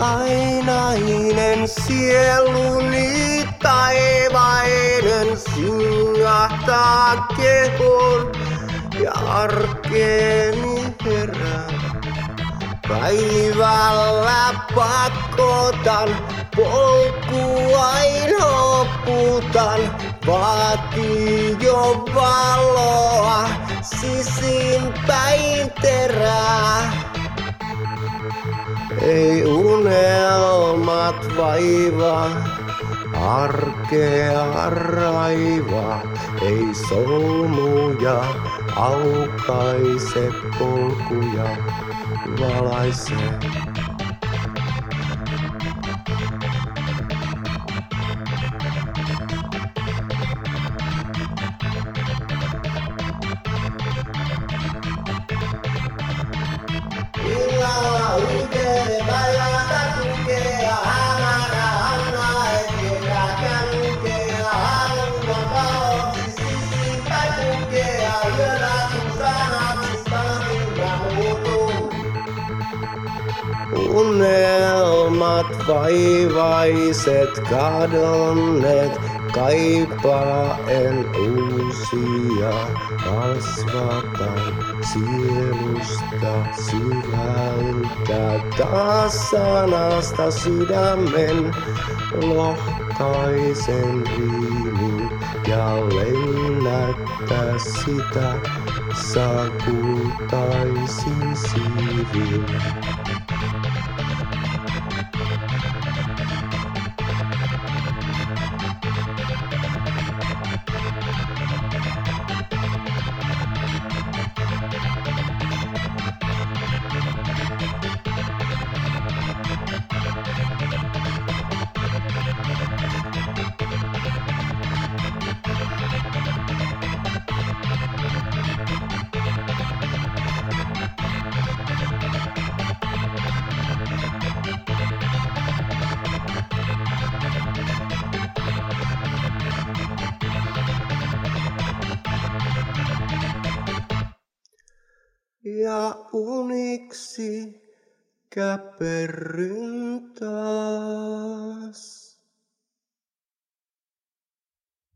ainainen sieluni taivainen singahtaa kehon ja arkeeni herää. Päivällä pakotan, polkuain hoputan, vaatii jo valoa, sisimpään terää. Unelmat vaivaa, arkea raiva, ei solmuja, aukaise polkuja, valaise. Unelmat vaivaiset kadonneet, kaipaen uusia. Kasvatan sielusta syvältä taas sanasta sydämen lohkaisen riimin ja lennättää sitä sakultaisin siivin. Ja uniksi käperryn taas.